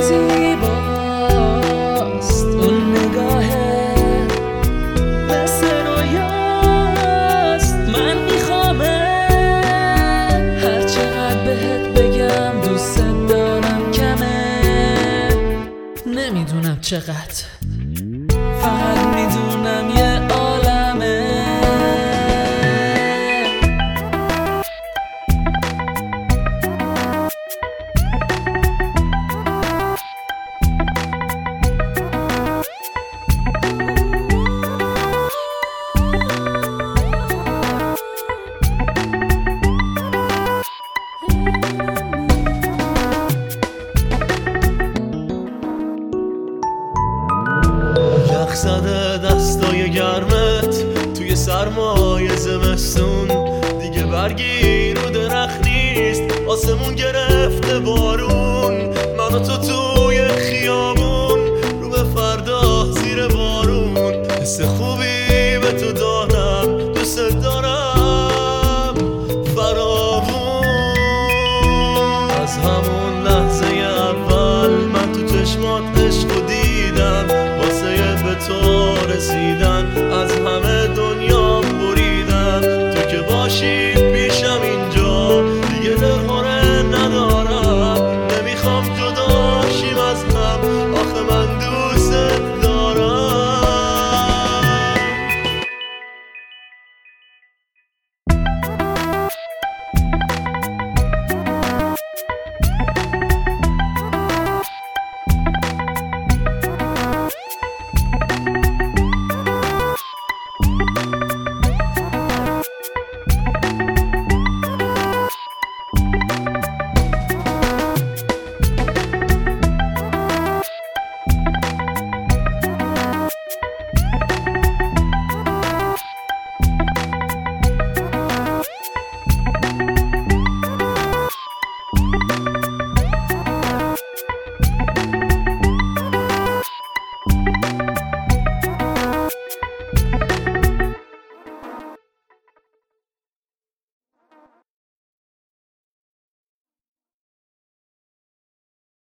زیباست. اون نگاهه مثل رویاست. من میخوامه هر چقدر بهت بگم دوست دارم کمه. نمی‌دونم چقدر. فقط یخزده دستای گرمت توی سرمای زمستون. دیگه برگی رو درخت نیست آسمون گرفته بارون. من تو توی خیابون رو به فردا زیر بارون. حس خوبی